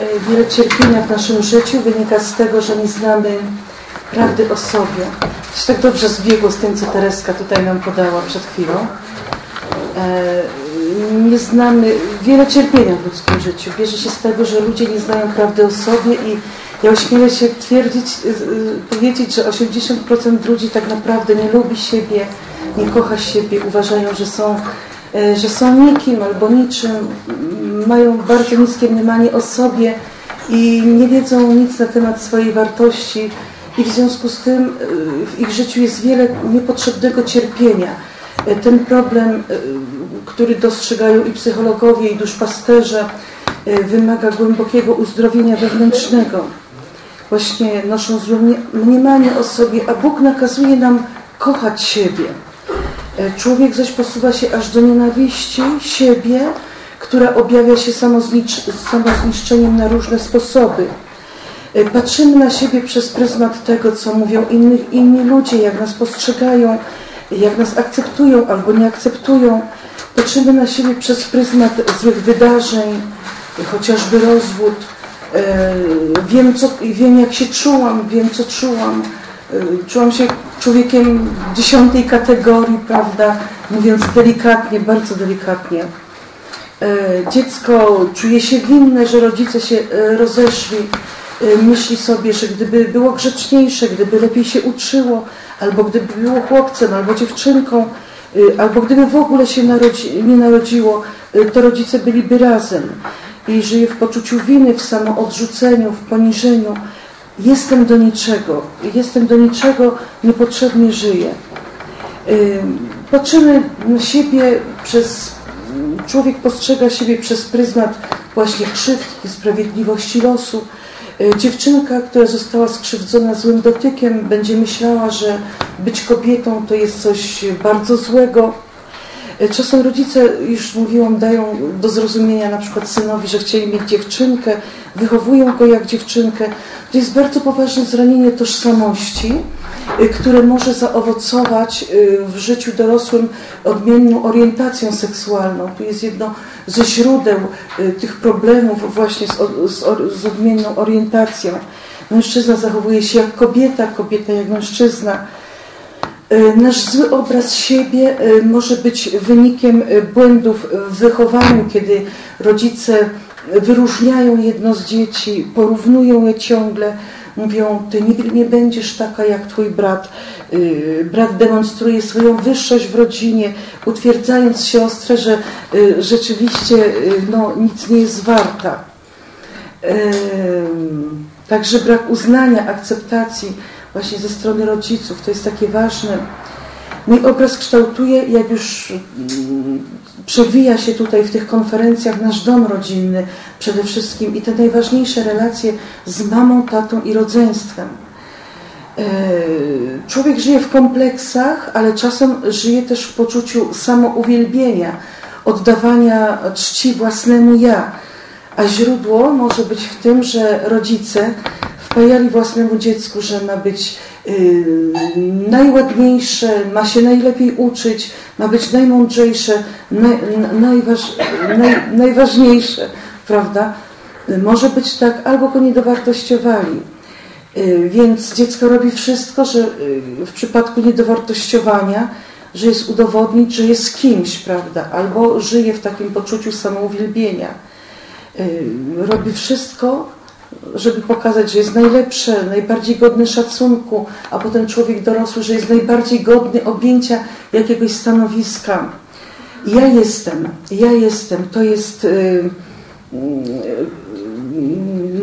E, wiele cierpienia w naszym życiu wynika z tego, że nie znamy prawdy o sobie. To tak dobrze zbiegło z tym, co Tereska tutaj nam podała przed chwilą. E, nie znamy, wiele cierpienia w ludzkim życiu bierze się z tego, że ludzie nie znają prawdy o sobie i ja ośmielę się twierdzić, powiedzieć, że 80% ludzi tak naprawdę nie lubi siebie, nie kocha siebie, uważają, że są, e, że są nikim albo niczym, mają bardzo niskie mniemanie o sobie i nie wiedzą nic na temat swojej wartości i w związku z tym e, w ich życiu jest wiele niepotrzebnego cierpienia. E, ten problem, który dostrzegają i psychologowie, i duszpasterze, wymaga głębokiego uzdrowienia wewnętrznego. Właśnie noszą złe mniemanie o sobie, a Bóg nakazuje nam kochać siebie. E, człowiek zaś posuwa się aż do nienawiści siebie, która objawia się samozniszczeniem na różne sposoby. E, patrzymy na siebie przez pryzmat tego, co mówią inni ludzie, jak nas postrzegają, jak nas akceptują albo nie akceptują. Patrzymy na siebie przez pryzmat złych wydarzeń, chociażby rozwód. E, wiem, co, wiem jak się czułam, wiem, co czułam czułam się człowiekiem dziesiątej kategorii, prawda, mówiąc delikatnie, bardzo delikatnie. Y, dziecko czuje się winne, że rodzice się y, rozeszli. Myśli sobie, że gdyby było grzeczniejsze, gdyby lepiej się uczyło, albo gdyby było chłopcem, albo dziewczynką, albo gdyby w ogóle się narodzi, nie narodziło, to rodzice byliby razem. I żyje w poczuciu winy, w samoodrzuceniu, w poniżeniu jestem do niczego, jestem do niczego, niepotrzebnie żyję. Patrzymy na siebie przez, człowiek postrzega siebie przez pryzmat właśnie krzywd, niesprawiedliwości losu. Y, dziewczynka, która została skrzywdzona złym dotykiem, będzie myślała, że być kobietą to jest coś bardzo złego. Y, czasem rodzice, już mówiłam, dają do zrozumienia na przykład synowi, że chcieli mieć dziewczynkę, wychowują go jak dziewczynkę. To jest bardzo poważne zranienie tożsamości, y, które może zaowocować y, w życiu dorosłym odmienną orientacją seksualną. Tu jest jedno ze źródeł tych problemów właśnie z, z, z odmienną orientacją. Mężczyzna zachowuje się jak kobieta, kobieta jak mężczyzna. Nasz zły obraz siebie może być wynikiem błędów w wychowaniu, kiedy rodzice wyróżniają jedno z dzieci, porównują je ciągle, mówią, ty nie, nie będziesz taka jak twój brat. Brat demonstruje swoją wyższość w rodzinie, utwierdzając siostrę, że rzeczywiście no, nic nie jest warta. Także brak uznania, akceptacji właśnie ze strony rodziców, to jest takie ważne. Mój obraz kształtuje, jak już mm, przewija się tutaj w tych konferencjach nasz dom rodzinny przede wszystkim i te najważniejsze relacje z mamą, tatą i rodzeństwem. E, człowiek żyje w kompleksach, ale czasem żyje też w poczuciu samouwielbienia, oddawania czci własnemu ja. A źródło może być w tym, że rodzice wpajali własnemu dziecku, że ma być yy, najładniejsze, ma się najlepiej uczyć, ma być najmądrzejsze, naj, najważ, naj, najważniejsze, prawda? Może być tak, albo go nie dowartościowali. Yy, więc dziecko robi wszystko, że yy, w przypadku niedowartościowania, że jest udowodnić, że jest kimś, prawda? Albo żyje w takim poczuciu samouwielbienia. Yy, robi wszystko, żeby pokazać, że jest najlepsze, najbardziej godny szacunku, a potem człowiek dorosły, że jest najbardziej godny objęcia jakiegoś stanowiska. Ja jestem, ja jestem, to jest, y,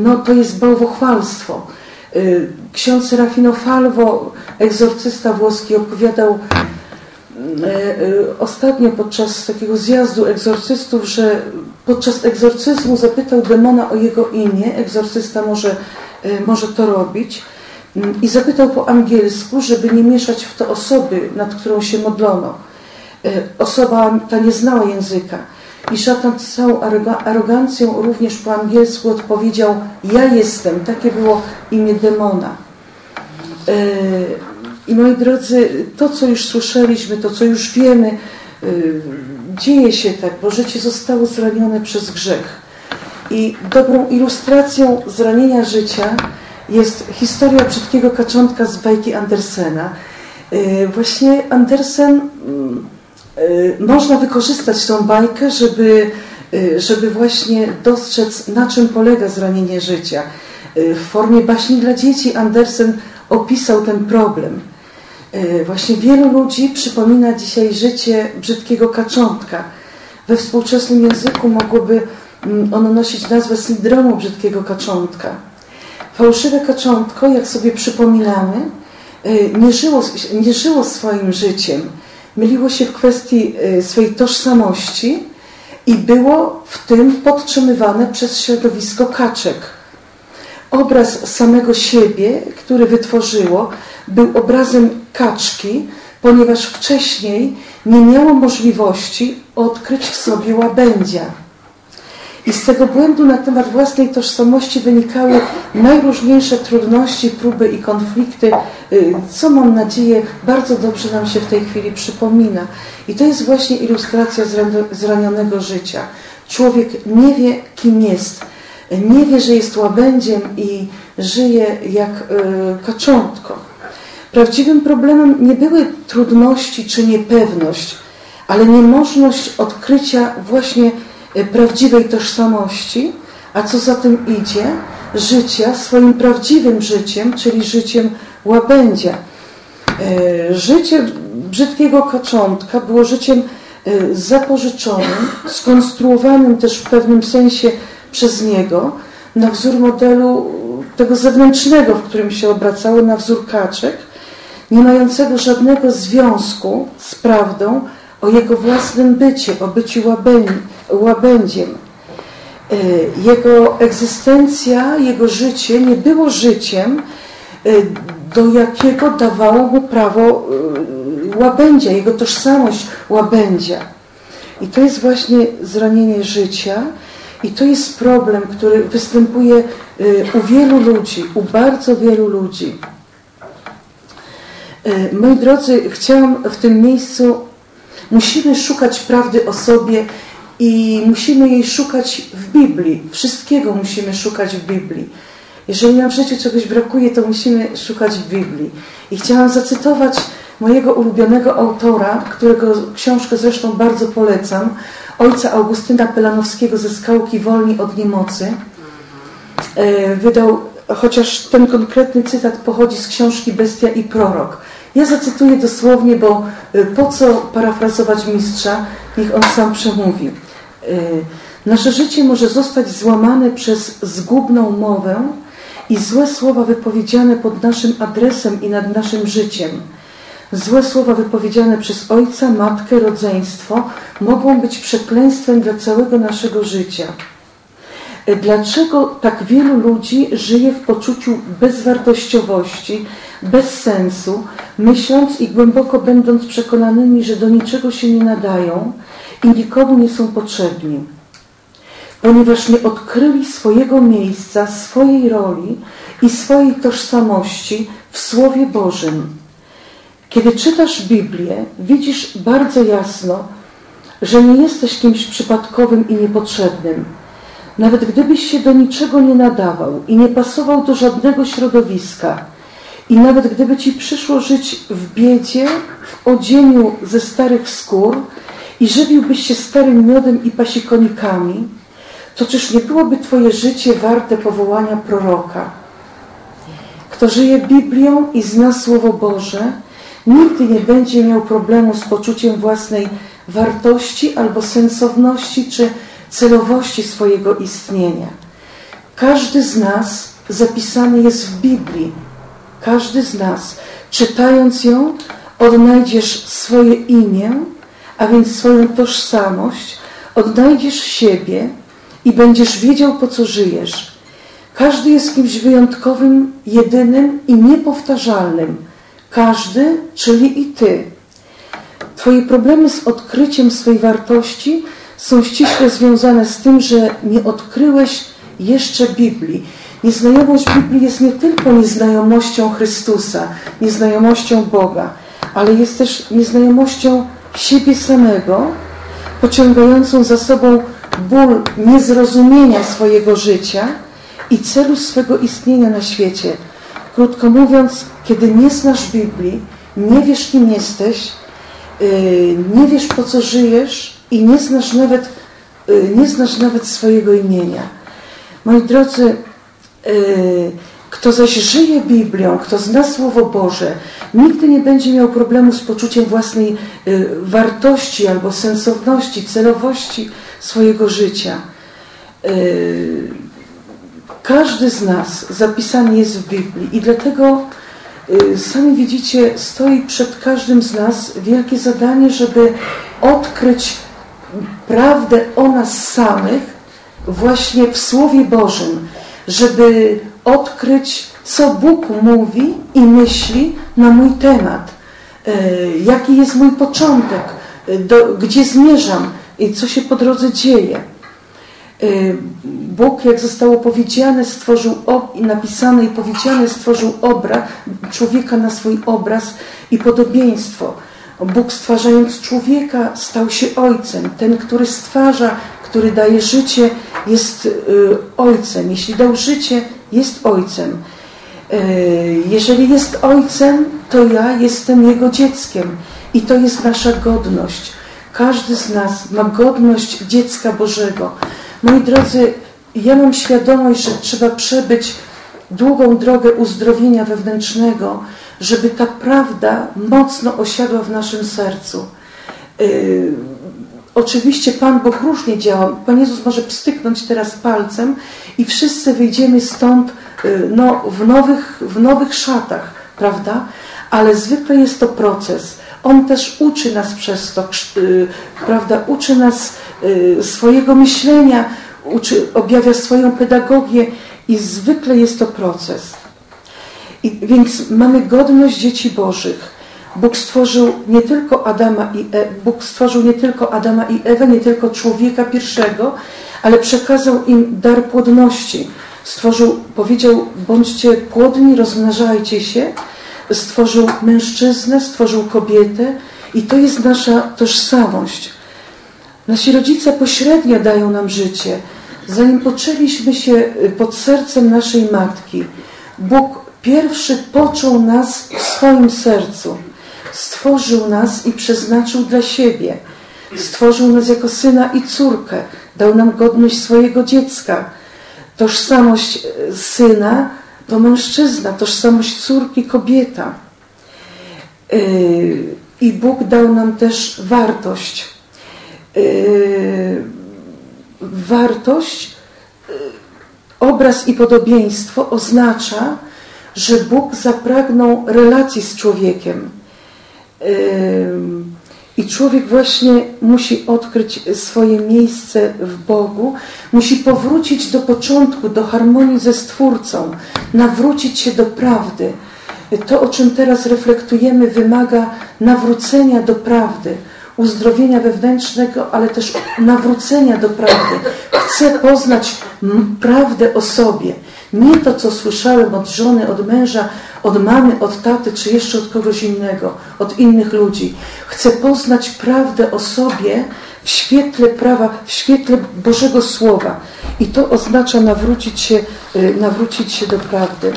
no to jest bałwochwalstwo. Y, ksiądz Serafino Falvo, egzorcysta włoski, opowiadał y, ostatnio podczas takiego zjazdu egzorcystów, że podczas egzorcyzmu zapytał demona o jego imię, egzorcysta może, e, może to robić, mm, i zapytał po angielsku, żeby nie mieszać w to osoby, nad którą się modlono. E, osoba ta nie znała języka. I szatan z całą arogancją również po angielsku odpowiedział ja jestem. Takie było imię demona. E, I moi drodzy, to co już słyszeliśmy, to co już wiemy, dzieje się tak, bo życie zostało zranione przez grzech. I dobrą ilustracją zranienia życia jest historia brzydkiego kaczątka z bajki Andersena. Y, właśnie Andersen, y, można wykorzystać tą bajkę, żeby, y, żeby właśnie dostrzec, na czym polega zranienie życia. W formie baśni dla dzieci Andersen opisał ten problem. Właśnie wielu ludzi przypomina dzisiaj życie brzydkiego kaczątka. We współczesnym języku mogłoby mm, ono nosić nazwę syndromu brzydkiego kaczątka. Fałszywe kaczątko, jak sobie przypominamy, y, nie żyło, nie żyło swoim życiem. Myliło się w kwestii y, swojej tożsamości i było w tym podtrzymywane przez środowisko kaczek. Obraz samego siebie, który wytworzyło, był obrazem kaczki, ponieważ wcześniej nie miało możliwości odkryć w sobie łabędzia. I z tego błędu na temat własnej tożsamości wynikały najróżniejsze trudności, próby i konflikty, y, co mam nadzieję bardzo dobrze nam się w tej chwili przypomina. I to jest właśnie ilustracja zranionego życia. Człowiek nie wie, kim jest, nie wie, że jest łabędziem i żyje jak y, kaczątko. Prawdziwym problemem nie były trudności czy niepewność, ale niemożność odkrycia właśnie Y, prawdziwej tożsamości, a co za tym idzie, życia swoim prawdziwym życiem, czyli życiem łabędzia. Y, życie brzydkiego kaczątka było życiem y, zapożyczonym, skonstruowanym też w pewnym sensie przez niego na wzór modelu tego zewnętrznego, w którym się obracało, na wzór kaczek, nie mającego żadnego związku z prawdą o jego własnym bycie, o byciu łabędziem. E, jego egzystencja, jego życie nie było życiem, e, do jakiego dawało mu prawo e, łabędzia, jego tożsamość łabędzia. I to jest właśnie zranienie życia i to jest problem, który występuje u wielu ludzi, u bardzo wielu ludzi. Moi drodzy, chciałam w tym miejscu Musimy szukać prawdy o sobie i musimy jej szukać w Biblii. Wszystkiego musimy szukać w Biblii. Jeżeli nam w życiu czegoś brakuje, to musimy szukać w Biblii. I chciałam zacytować mojego ulubionego autora, którego książkę zresztą bardzo polecam, ojca Augustyna Pelanowskiego ze Skałki Wolni od Niemocy. E, wydał, chociaż ten konkretny cytat pochodzi z książki Bestia i Prorok. Ja zacytuję dosłownie, bo y, po co parafrazować mistrza, niech on sam przemówi. Y, nasze życie może zostać złamane przez zgubną mowę i złe słowa wypowiedziane pod naszym adresem i nad naszym życiem. Złe słowa wypowiedziane przez ojca, matkę, rodzeństwo mogą być przekleństwem dla całego naszego życia. Y, dlaczego tak wielu ludzi żyje w poczuciu bezwartościowości, bez sensu, myśląc i głęboko będąc przekonanymi, że do niczego się nie nadają i nikomu nie są potrzebni. Ponieważ nie odkryli swojego miejsca, swojej roli i swojej tożsamości w Słowie Bożym. Kiedy czytasz Biblię, widzisz bardzo jasno, że nie jesteś kimś przypadkowym i niepotrzebnym. Nawet gdybyś się do niczego nie nadawał i nie pasował do żadnego środowiska, i nawet gdyby ci przyszło żyć w biedzie, w odzieniu ze starych skór i żywiłbyś się starym miodem i pasikonikami, to czyż nie byłoby twoje życie warte powołania proroka? Kto żyje Biblią i zna Słowo Boże, nigdy nie będzie miał problemu z poczuciem własnej wartości albo sensowności czy celowości swojego istnienia. Każdy z nas zapisany jest w Biblii, każdy z nas, czytając ją, odnajdziesz swoje imię, a więc swoją tożsamość, odnajdziesz siebie i będziesz wiedział, po co żyjesz. Każdy jest kimś wyjątkowym, jedynym i niepowtarzalnym. Każdy, czyli i Ty. Twoje problemy z odkryciem swej wartości są ściśle związane z tym, że nie odkryłeś jeszcze Biblii. Nieznajomość Biblii jest nie tylko nieznajomością Chrystusa, nieznajomością Boga, ale jest też nieznajomością siebie samego, pociągającą za sobą ból niezrozumienia swojego życia i celu swego istnienia na świecie. Krótko mówiąc, kiedy nie znasz Biblii, nie wiesz kim jesteś, y, nie wiesz po co żyjesz i nie znasz nawet, y, nie znasz nawet swojego imienia. Moi drodzy, y, kto zaś żyje Biblią, kto zna Słowo Boże, nigdy nie będzie miał problemu z poczuciem własnej wartości albo sensowności, celowości swojego życia. Każdy z nas zapisany jest w Biblii i dlatego y, sami widzicie, stoi przed każdym z nas wielkie zadanie, żeby odkryć prawdę o nas samych właśnie w Słowie Bożym, żeby odkryć, co Bóg mówi i myśli na mój temat, y, jaki jest mój początek, y, do, gdzie zmierzam i co się po drodze dzieje. Y, Bóg, jak zostało powiedziane, stworzył i napisane i powiedziane, stworzył obraz, człowieka na swój obraz i podobieństwo. Bóg stwarzając człowieka stał się ojcem. Ten, który stwarza, który daje życie, jest y, ojcem. Jeśli dał życie, jest ojcem. Y, jeżeli jest ojcem, to ja jestem jego dzieckiem. I to jest nasza godność. Każdy z nas ma godność dziecka Bożego. Moi drodzy, ja mam świadomość, że trzeba przebyć długą drogę uzdrowienia wewnętrznego, żeby ta prawda mocno osiadła w naszym sercu. Yy, oczywiście Pan Bóg różnie działa. Pan Jezus może pstyknąć teraz palcem i wszyscy wyjdziemy stąd yy, no, w, nowych, w nowych szatach, prawda? Ale zwykle jest to proces. On też uczy nas przez to, yy, prawda? Uczy nas Y, swojego myślenia, uczy, objawia swoją pedagogię i zwykle jest to proces. I, więc mamy godność dzieci Bożych. Bóg stworzył nie tylko Adama i e, Bóg stworzył nie tylko Adama i Ewę, nie tylko człowieka pierwszego, ale przekazał im dar płodności. Stworzył, powiedział, bądźcie płodni, rozmnażajcie się. Stworzył mężczyznę, stworzył kobietę i to jest nasza tożsamość. Nasi rodzice pośrednio dają nam życie. Zanim poczęliśmy się y, pod sercem naszej matki, Bóg pierwszy począł nas w swoim sercu. Stworzył nas i przeznaczył dla siebie. Stworzył nas jako syna i córkę. Dał nam godność swojego dziecka. Tożsamość y, syna to mężczyzna, tożsamość córki kobieta. Y, I Bóg dał nam też wartość Yy, wartość, obraz i podobieństwo oznacza, że Bóg zapragnął relacji z człowiekiem. I człowiek właśnie musi odkryć swoje miejsce w Bogu, musi powrócić do początku, do harmonii ze Stwórcą, nawrócić się do prawdy. To, o czym teraz reflektujemy, wymaga nawrócenia do prawdy uzdrowienia wewnętrznego, ale też nawrócenia do prawdy. Chcę poznać prawdę o sobie. Nie to, co słyszałem od żony, od męża, od mamy, od taty, czy jeszcze od kogoś innego, od innych ludzi. Chcę poznać prawdę o sobie w świetle prawa, w świetle Bożego Słowa. I to oznacza nawrócić się, y, nawrócić się do prawdy.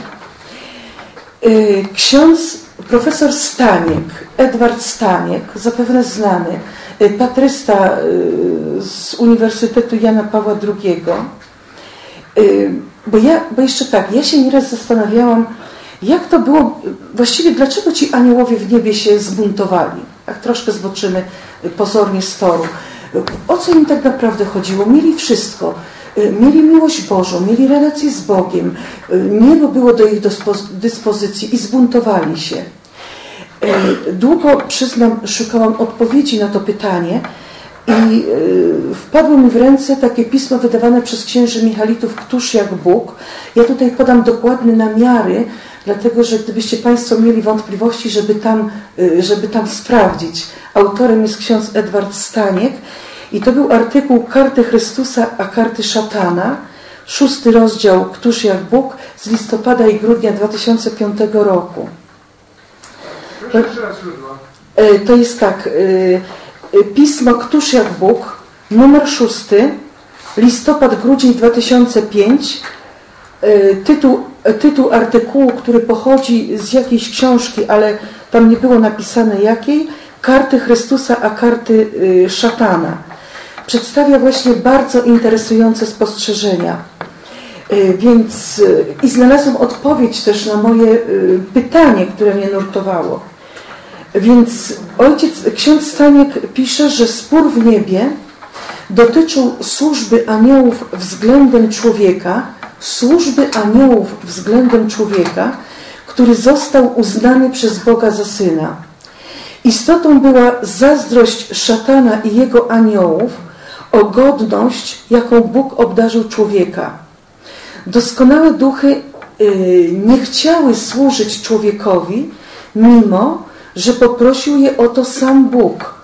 Y, ksiądz profesor Staniek, Edward Staniek, zapewne znany, y, patrysta z Uniwersytetu Jana Pawła II, bo ja, bo jeszcze tak, ja się nieraz zastanawiałam, jak to było, właściwie dlaczego ci aniołowie w niebie się zbuntowali? Jak troszkę zboczymy pozornie z toru. O co im tak naprawdę chodziło? Mieli wszystko. Y, mieli miłość Bożą, mieli relację z Bogiem, y, niebo było do ich dyspozycji i zbuntowali się. Y, długo, przyznam, szukałam odpowiedzi na to pytanie i wpadło mi w ręce takie pismo wydawane przez księży Michalitów Któż jak Bóg. Ja tutaj podam dokładne namiary, dlatego że gdybyście Państwo mieli wątpliwości, żeby tam, żeby tam sprawdzić. Autorem jest ksiądz Edward Staniek i to był artykuł Karty Chrystusa, a karty szatana, szósty rozdział Któż jak Bóg z listopada i grudnia 2005 roku. To, e, to jest tak, pismo Któż jak Bóg, numer szósty, listopad, grudzień 2005. Tytuł, tytuł artykułu, który pochodzi z jakiejś książki, ale tam nie było napisane jakiej, karty Chrystusa, a karty szatana. Przedstawia właśnie bardzo interesujące spostrzeżenia. Więc i znalazłam odpowiedź też na moje pytanie, które mnie nurtowało. Więc ojciec, ksiądz Staniek pisze, że spór w niebie dotyczył służby aniołów względem człowieka, służby aniołów względem człowieka, który został uznany przez Boga za syna. Istotą była zazdrość szatana i jego aniołów o godność, jaką Bóg obdarzył człowieka. Doskonałe duchy y, nie chciały służyć człowiekowi, mimo że poprosił je o to sam Bóg.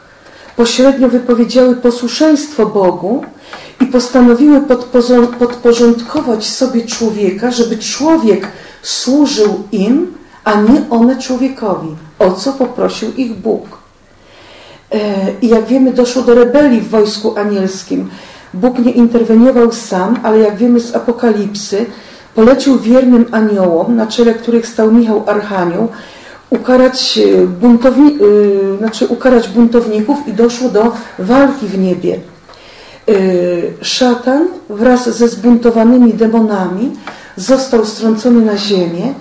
Pośrednio wypowiedziały posłuszeństwo Bogu i postanowiły podporządkować sobie człowieka, żeby człowiek służył im, a nie one człowiekowi, o co poprosił ich Bóg. E, I jak wiemy, doszło do rebelii w wojsku anielskim. Bóg nie interweniował sam, ale jak wiemy z Apokalipsy, polecił wiernym aniołom, na czele których stał Michał Archanioł, ukarać, e, buntowni, e, znaczy ukarać buntowników i doszło do walki w niebie. E, szatan wraz ze zbuntowanymi demonami został strącony na ziemię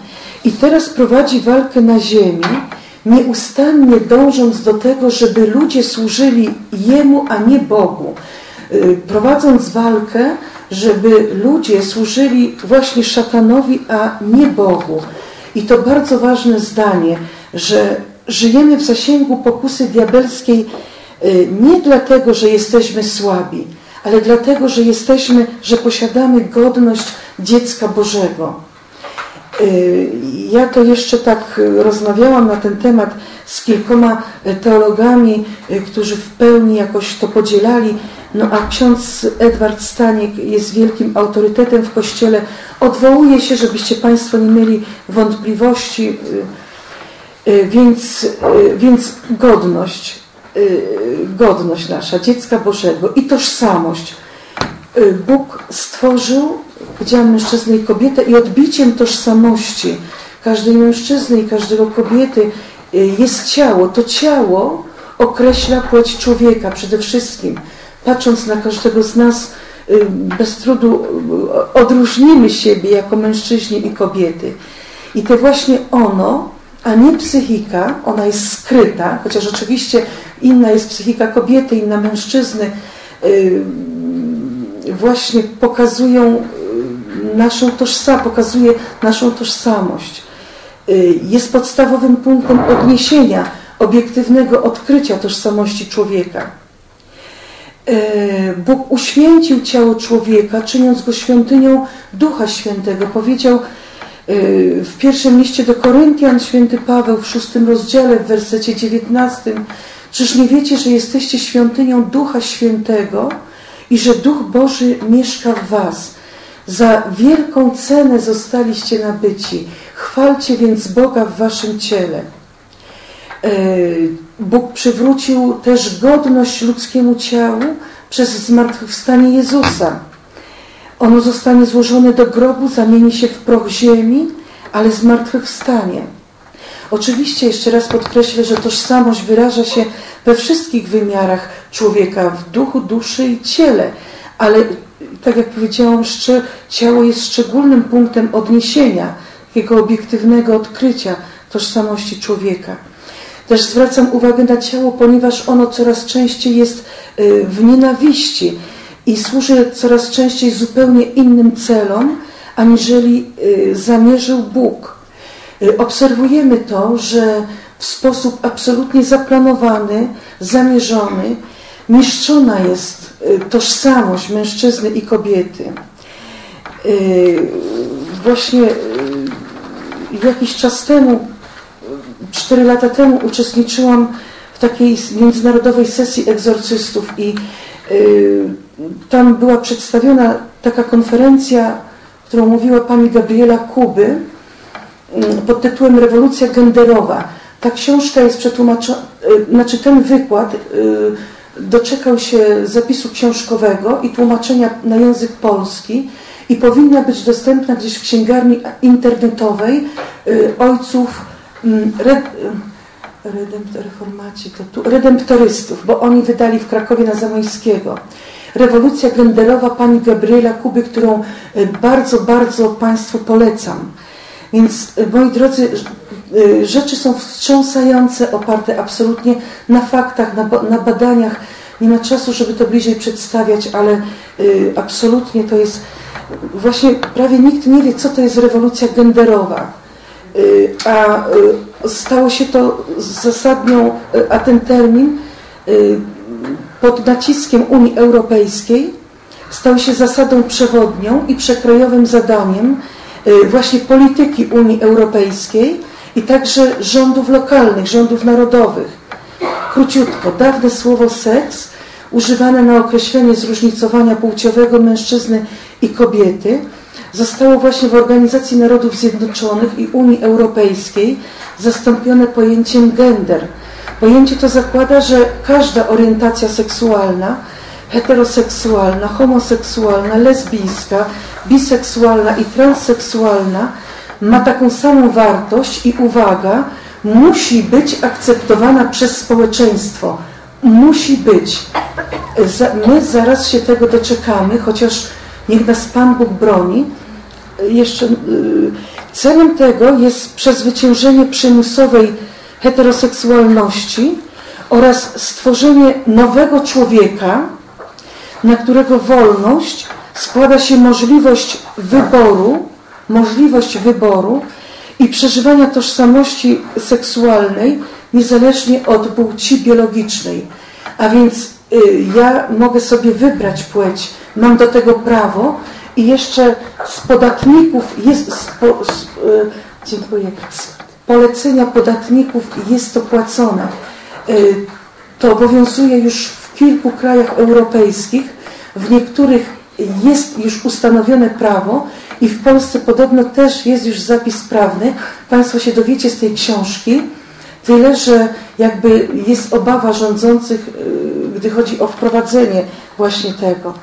i teraz prowadzi walkę na ziemi, nieustannie dążąc do tego, żeby ludzie służyli Jemu, a nie Bogu. Prowadząc walkę, żeby ludzie służyli właśnie szatanowi, a nie Bogu. I to bardzo ważne zdanie, że żyjemy w zasięgu pokusy diabelskiej y, nie dlatego, że jesteśmy słabi, ale dlatego, że jesteśmy, że posiadamy godność dziecka Bożego. Y, ja to jeszcze tak rozmawiałam na ten temat z kilkoma teologami, y, którzy w pełni jakoś to podzielali. No a ksiądz Edward Staniek jest wielkim autorytetem w Kościele. Odwołuje się, żebyście Państwo nie mieli wątpliwości, y, y, więc, y, więc godność, godność nasza, dziecka Bożego i tożsamość. Bóg stworzył, powiedziałam, mężczyznę i kobietę i odbiciem tożsamości każdej mężczyzny i każdego kobiety jest ciało. To ciało określa płeć człowieka przede wszystkim patrząc na każdego z nas, y, bez trudu y, odróżnimy siebie jako mężczyźni i kobiety. I to właśnie ono, a nie psychika, ona jest skryta, chociaż oczywiście inna jest psychika kobiety, inna mężczyzny, y, właśnie pokazują naszą tożsamość, pokazuje naszą tożsamość. Jest podstawowym punktem odniesienia, obiektywnego odkrycia tożsamości człowieka. E, Bóg uświęcił ciało człowieka, czyniąc go świątynią Ducha Świętego. Powiedział e, w pierwszym liście do Koryntian święty Paweł w szóstym rozdziale w wersecie dziewiętnastym Czyż nie wiecie, że jesteście świątynią Ducha Świętego i że Duch Boży mieszka w was? Za wielką cenę zostaliście nabyci. Chwalcie więc Boga w waszym ciele. E, Bóg przywrócił też godność ludzkiemu ciału przez zmartwychwstanie Jezusa. Ono zostanie złożone do grobu, zamieni się w proch ziemi, ale zmartwychwstanie. Oczywiście jeszcze raz podkreślę, że tożsamość wyraża się we wszystkich wymiarach człowieka, w duchu, duszy i ciele, ale tak jak powiedziałam, ciało jest szczególnym punktem odniesienia, takiego obiektywnego odkrycia tożsamości człowieka. Też zwracam uwagę na ciało, ponieważ ono coraz częściej jest y, w nienawiści i służy coraz częściej zupełnie innym celom, aniżeli y, zamierzył Bóg. Y, obserwujemy to, że w sposób absolutnie zaplanowany, zamierzony, niszczona jest tożsamość mężczyzny i kobiety. Właśnie jakiś czas temu Cztery lata temu uczestniczyłam w takiej międzynarodowej sesji egzorcystów i y, tam była przedstawiona taka konferencja, którą mówiła pani Gabriela Kuby y, pod tytułem Rewolucja genderowa. Ta książka jest przetłumaczona, y, znaczy ten wykład doczekał się zapisu książkowego i tłumaczenia na język polski i powinna być dostępna gdzieś w księgarni internetowej y, ojców mm, reformaci, to tu, redemptorystów, bo oni wydali w Krakowie na Zamońskiego. Rewolucja genderowa pani Gabriela Kuby, którą bardzo, bardzo Państwu polecam. Więc, moi drodzy, rzeczy są wstrząsające, oparte absolutnie na faktach, na, na badaniach. Nie ma czasu, żeby to bliżej przedstawiać, ale y, absolutnie to jest właśnie prawie nikt nie wie, co to jest rewolucja genderowa. Y, a y, stało się to zasadnią, a ten termin pod naciskiem Unii Europejskiej stał się zasadą przewodnią i przekrojowym zadaniem właśnie polityki Unii Europejskiej i także rządów lokalnych, rządów narodowych. Króciutko, dawne słowo seks, używane na określenie zróżnicowania płciowego mężczyzny i kobiety, zostało właśnie w Organizacji Narodów Zjednoczonych i Unii Europejskiej zastąpione pojęciem gender. Pojęcie to zakłada, że każda orientacja seksualna, heteroseksualna, homoseksualna, lesbijska, biseksualna i transseksualna ma taką samą wartość i uwaga, musi być akceptowana przez społeczeństwo. Musi być. My zaraz się tego doczekamy, chociaż niech nas Pan Bóg broni. Jeszcze y, celem tego jest przezwyciężenie przymusowej heteroseksualności oraz stworzenie nowego człowieka, na którego wolność składa się możliwość wyboru, możliwość wyboru i przeżywania tożsamości seksualnej niezależnie od płci biologicznej. A więc y, ja mogę sobie wybrać płeć, mam do tego prawo i jeszcze z podatników jest, z, z, y, dziękuję, z polecenia podatników jest to płacone. Y, to obowiązuje już w kilku krajach europejskich, w niektórych jest już ustanowione prawo i w Polsce podobno też jest już zapis prawny. Państwo się dowiecie z tej książki. Tyle, że jakby jest obawa rządzących, y, gdy chodzi o wprowadzenie właśnie tego.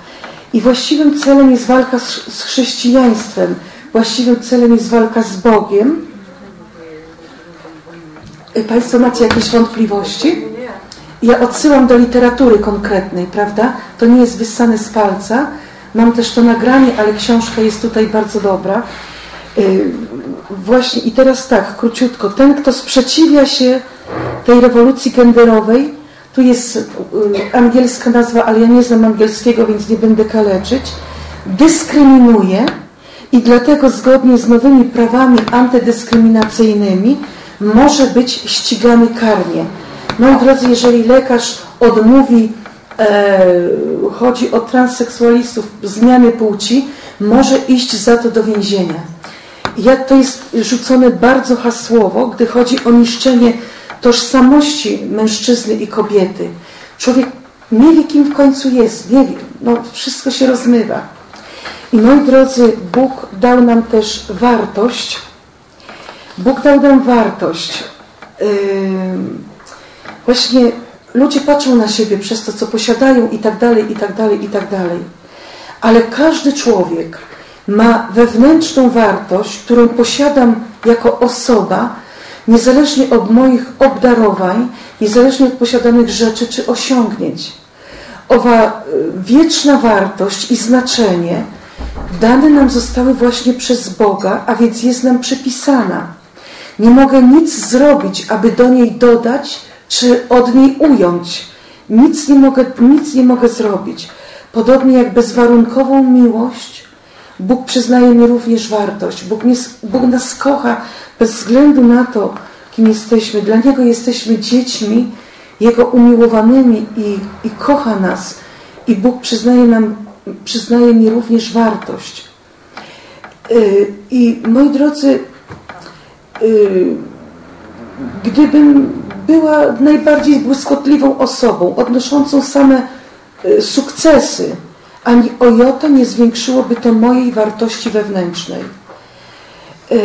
I właściwym celem jest walka z, chrześcijaństwem. Właściwym celem jest walka z Bogiem. Y, państwo macie jakieś wątpliwości? Ja odsyłam do literatury konkretnej, prawda? To nie jest wyssane z palca. Mam też to nagranie, ale książka jest tutaj bardzo dobra. Y, właśnie i teraz tak, króciutko. Ten, kto sprzeciwia się tej rewolucji genderowej, tu jest y, angielska nazwa, ale ja nie znam angielskiego, więc nie będę kaleczyć, dyskryminuje i dlatego zgodnie z nowymi prawami antydyskryminacyjnymi może być ścigany karnie. Moi drodzy, jeżeli lekarz odmówi chodzi o transseksualistów, zmiany płci, może iść za to do więzienia. Jak to jest rzucone bardzo hasłowo, gdy chodzi o niszczenie tożsamości mężczyzny i kobiety. Człowiek nie wie, kim w końcu jest, nie wie. No, wszystko się rozmywa. I moi drodzy, Bóg dał nam też wartość. Bóg dał nam wartość. Yy, właśnie Ludzie patrzą na siebie przez to, co posiadają i tak dalej, i tak dalej, i tak dalej. Ale każdy człowiek ma wewnętrzną wartość, którą posiadam jako osoba, niezależnie od moich obdarowań, niezależnie od posiadanych rzeczy czy osiągnięć. Owa y, wieczna wartość i znaczenie dane nam zostały właśnie przez Boga, a więc jest nam przypisana. Nie mogę nic zrobić, aby do niej dodać czy od niej ująć. Nic nie mogę, nic nie mogę zrobić. Podobnie jak bezwarunkową miłość, Bóg przyznaje mi również wartość. Bóg, mnie, Bóg nas kocha bez względu na to, kim jesteśmy. Dla Niego jesteśmy dziećmi, Jego umiłowanymi i, i kocha nas. I Bóg przyznaje, nam, przyznaje mi również wartość. Yy, I moi drodzy, yy, gdybym była najbardziej błyskotliwą osobą, odnoszącą same e, sukcesy, ani o jota nie zwiększyłoby to mojej wartości wewnętrznej. E,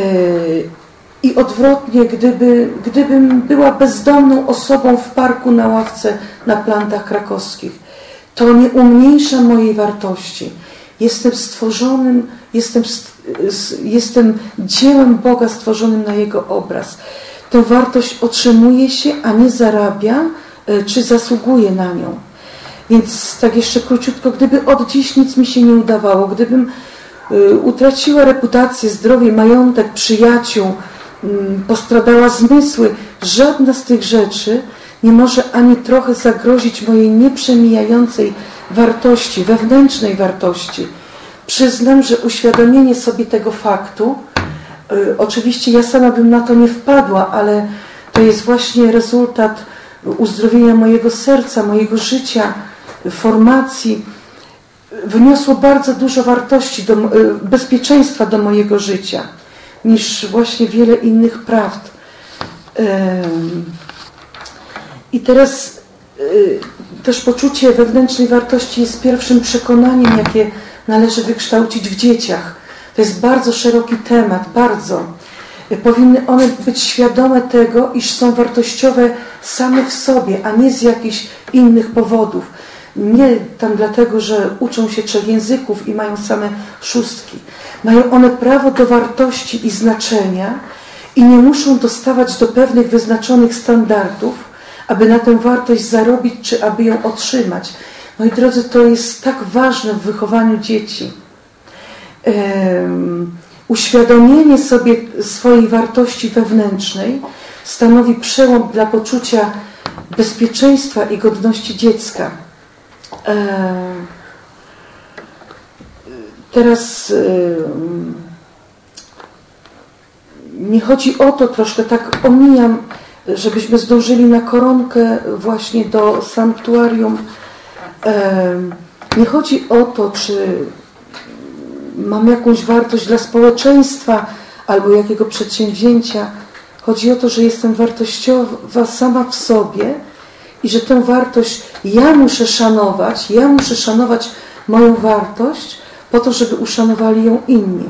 I odwrotnie, gdyby, gdybym była bezdomną osobą w parku na ławce na plantach krakowskich, to nie umniejsza mojej wartości. Jestem stworzonym, jestem, jestem dziełem Boga stworzonym na Jego obraz. Tę wartość otrzymuje się, a nie zarabia, e, czy zasługuje na nią. Więc tak jeszcze króciutko, gdyby od dziś nic mi się nie udawało, gdybym e, utraciła reputację, zdrowie, majątek, przyjaciół, mm, postradała zmysły, żadna z tych rzeczy nie może ani trochę zagrozić mojej nieprzemijającej wartości, wewnętrznej wartości. Przyznam, że uświadomienie sobie tego faktu, oczywiście ja sama bym na to nie wpadła, ale to jest właśnie rezultat uzdrowienia mojego serca, mojego życia, formacji. Wniosło bardzo dużo wartości, do, y, bezpieczeństwa do mojego życia niż właśnie wiele innych prawd. I teraz y, też poczucie wewnętrznej wartości jest pierwszym przekonaniem, jakie należy wykształcić w dzieciach. To jest bardzo szeroki temat, bardzo. Powinny one być świadome tego, iż są wartościowe same w sobie, a nie z jakichś innych powodów. Nie tam dlatego, że uczą się trzech języków i mają same szóstki. Mają one prawo do wartości i znaczenia i nie muszą dostawać do pewnych wyznaczonych standardów, aby na tę wartość zarobić, czy aby ją otrzymać. Moi drodzy, to jest tak ważne w wychowaniu dzieci. Uświadomienie sobie swojej wartości wewnętrznej stanowi przełom dla poczucia bezpieczeństwa i godności dziecka. Teraz nie chodzi o to, troszkę tak omijam żebyśmy zdążyli na koronkę właśnie do sanktuarium. Nie chodzi o to, czy mam jakąś wartość dla społeczeństwa albo jakiego przedsięwzięcia. Chodzi o to, że jestem wartościowa sama w sobie i że tę wartość ja muszę szanować, ja muszę szanować moją wartość po to, żeby uszanowali ją inni.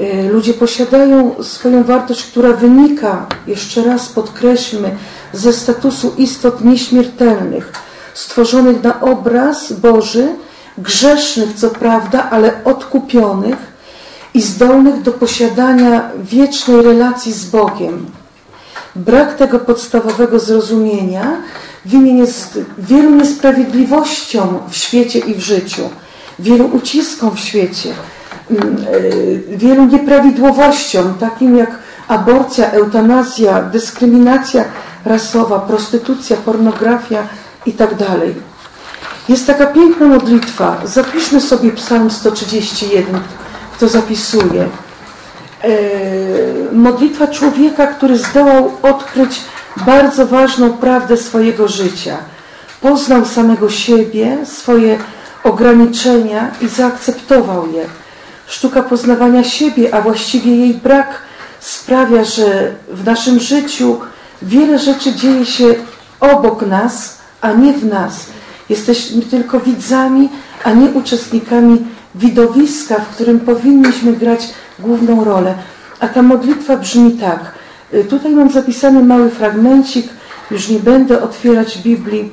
Y, ludzie posiadają swoją wartość, która wynika, jeszcze raz podkreślmy, ze statusu istot nieśmiertelnych, stworzonych na obraz Boży, grzesznych co prawda, ale odkupionych i zdolnych do posiadania wiecznej relacji z Bogiem. Brak tego podstawowego zrozumienia winien jest wielu niesprawiedliwościom w świecie i w życiu, wielu uciskom w świecie, Mm, e, wielu nieprawidłowościom, takim jak aborcja, eutanazja, dyskryminacja rasowa, prostytucja, pornografia itd. Jest taka piękna modlitwa. Zapiszmy sobie Psalm 131, kto zapisuje. E, modlitwa człowieka, który zdołał odkryć bardzo ważną prawdę swojego życia. Poznał samego siebie, swoje ograniczenia i zaakceptował je Sztuka poznawania siebie, a właściwie jej brak sprawia, że w naszym życiu wiele rzeczy dzieje się obok nas, a nie w nas. Jesteśmy tylko widzami, a nie uczestnikami widowiska, w którym powinniśmy grać główną rolę. A ta modlitwa brzmi tak. Y, tutaj mam zapisany mały fragmencik, już nie będę otwierać Biblii.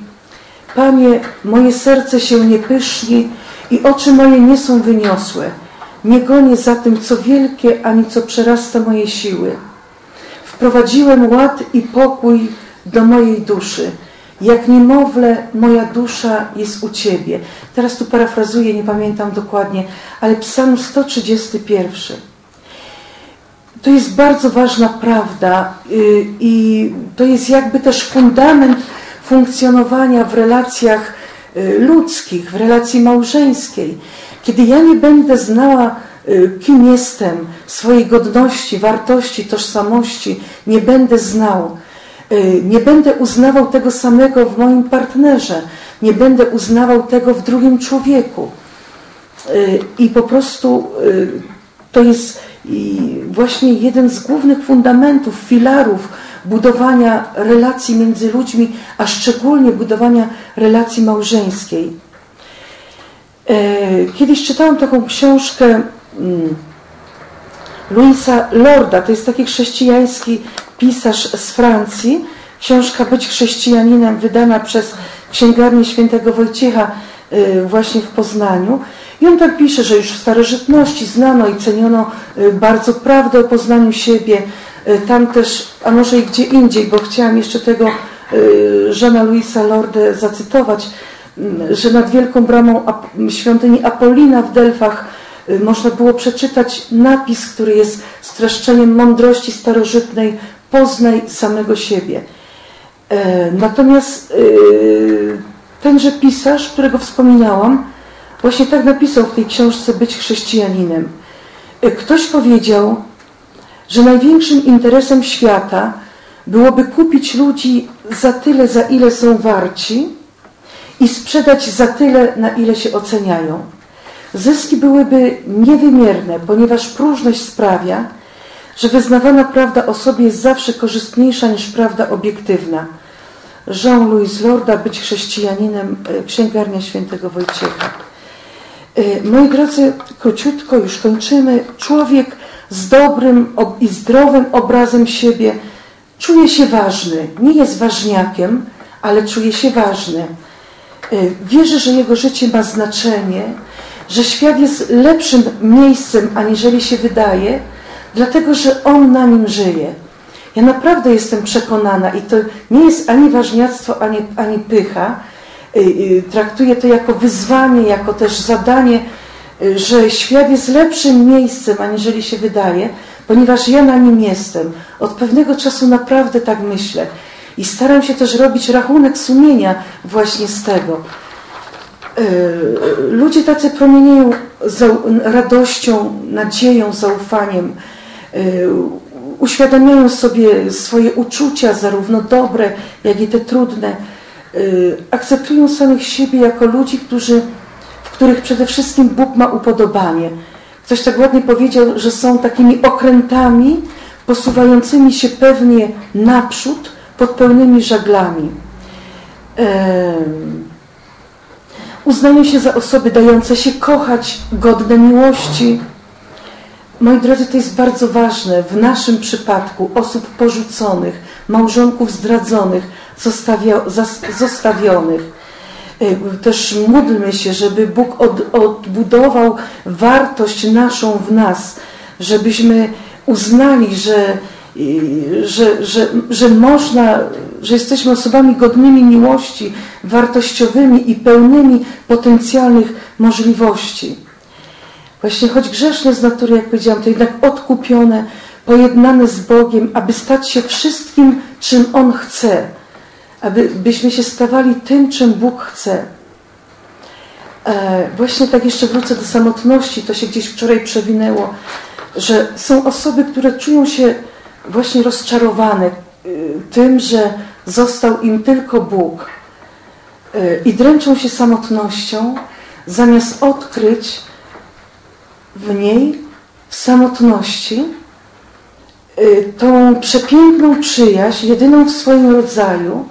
Panie, moje serce się nie pyszni i oczy moje nie są wyniosłe. Nie gonię za tym, co wielkie, ani co przerasta moje siły. Wprowadziłem ład i pokój do mojej duszy. Jak niemowlę, moja dusza jest u Ciebie. Teraz tu parafrazuję, nie pamiętam dokładnie, ale Psalm 131. To jest bardzo ważna prawda y, i to jest jakby też fundament funkcjonowania w relacjach y, ludzkich, w relacji małżeńskiej. Kiedy ja nie będę znała, y, kim jestem, swojej godności, wartości, tożsamości, nie będę znał, nie będę uznawał tego samego w moim partnerze, nie będę uznawał tego w drugim człowieku. Y, I po prostu to jest właśnie jeden z głównych fundamentów, filarów budowania relacji między ludźmi, a szczególnie budowania relacji małżeńskiej. Kiedyś czytałam taką książkę mm, Louisa Lorda, to jest taki chrześcijański pisarz z Francji. Książka Być chrześcijaninem, wydana przez księgarnię świętego Wojciecha y, właśnie w Poznaniu. I on tak pisze, że już w starożytności znano i ceniono y, bardzo prawdę o poznaniu siebie. Y, tam też, a może i gdzie indziej, bo chciałam jeszcze tego Żana Luisa Lorde zacytować, że nad wielką bramą świątyni Apolina w Delfach można było przeczytać napis, który jest streszczeniem mądrości starożytnej poznaj samego siebie. E, natomiast e, tenże pisarz, którego wspominałam, właśnie tak napisał w tej książce Być chrześcijaninem. E, ktoś powiedział, że największym interesem świata byłoby kupić ludzi za tyle, za ile są warci i sprzedać za tyle, na ile się oceniają. Zyski byłyby niewymierne, ponieważ próżność sprawia, że wyznawana prawda o sobie jest zawsze korzystniejsza niż prawda obiektywna. Jean-Louis Lorda, być chrześcijaninem, e, księgarnia świętego Wojciecha. E, moi drodzy, króciutko już kończymy. Człowiek z dobrym i zdrowym obrazem siebie czuje się ważny. Nie jest ważniakiem, ale czuje się ważny. E, wierzy, że jego życie ma znaczenie, że świat jest lepszym miejscem, aniżeli się wydaje, dlatego że On na nim żyje. Ja naprawdę jestem przekonana i to nie jest ani ważniactwo, ani, ani pycha. Y, y, traktuję to jako wyzwanie, jako też zadanie, y, że świat jest lepszym miejscem, aniżeli się wydaje, ponieważ ja na nim jestem. Od pewnego czasu naprawdę tak myślę. I staram się też robić rachunek sumienia właśnie z tego. Ludzie tacy promienieją radością, nadzieją, zaufaniem, Y, uświadamiają sobie swoje uczucia, zarówno dobre, jak i te trudne. Y, akceptują samych siebie jako ludzi, którzy, w których przede wszystkim Bóg ma upodobanie. Ktoś tak ładnie powiedział, że są takimi okrętami posuwającymi się pewnie naprzód pod pełnymi żaglami. Uznają się za osoby dające się kochać, godne miłości, Moi drodzy, to jest bardzo ważne w naszym przypadku osób porzuconych, małżonków zdradzonych, zostawionych. E, też módlmy się, żeby Bóg od, odbudował wartość naszą w nas, żebyśmy uznali, że, że, że, że można, że jesteśmy osobami godnymi miłości, wartościowymi i pełnymi potencjalnych możliwości. Właśnie choć grzeszne z natury, jak powiedziałam, to jednak odkupione, pojednane z Bogiem, aby stać się wszystkim, czym On chce. Abyśmy się stawali tym, czym Bóg chce. E, właśnie tak jeszcze wrócę do samotności, to się gdzieś wczoraj przewinęło, że są osoby, które czują się właśnie rozczarowane y, tym, że został im tylko Bóg y, i dręczą się samotnością, zamiast odkryć, w niej, w samotności, y, tą przepiękną przyjaźń, jedyną w swoim rodzaju,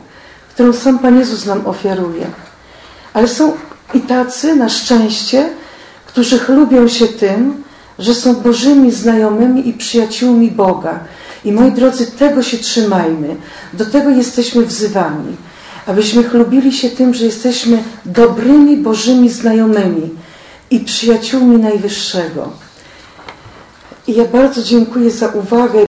którą sam Pan Jezus nam ofiaruje. Ale są i tacy, na szczęście, którzy chlubią się tym, że są Bożymi znajomymi i przyjaciółmi Boga. I moi drodzy, tego się trzymajmy. Do tego jesteśmy wzywani. Abyśmy chlubili się tym, że jesteśmy dobrymi Bożymi znajomymi i przyjaciółmi Najwyższego. I ja bardzo dziękuję za uwagę.